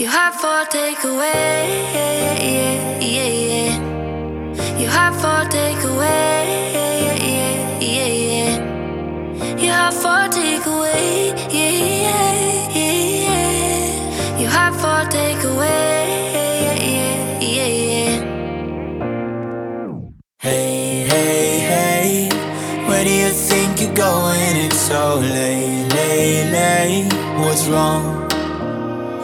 You have for takeaway. Yeah, yeah, yeah, yeah. You have for takeaway. Yeah, yeah, yeah, yeah. You have for takeaway. Yeah, yeah, yeah, yeah. You have for takeaway. Yeah, yeah, yeah, yeah. Hey, hey, hey, where do you think you're going? It's so late, late, late. What's wrong?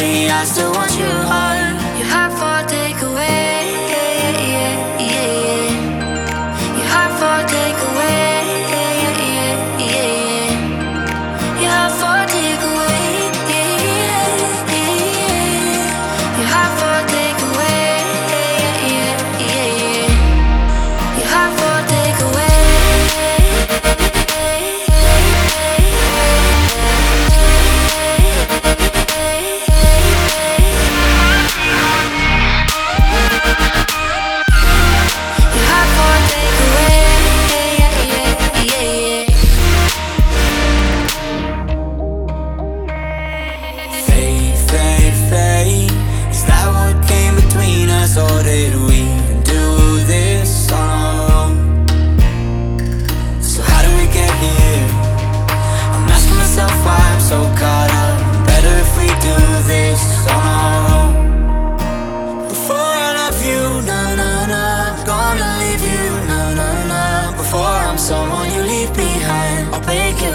I still want your heart. You have takeaway.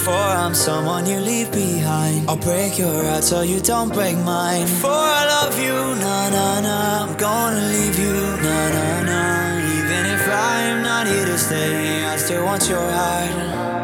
Before I'm someone you leave behind, I'll break your heart so you don't break mine. Before I love you, na na na, I'm gonna leave you, na na na. Even if I am not here to stay, I still want your heart.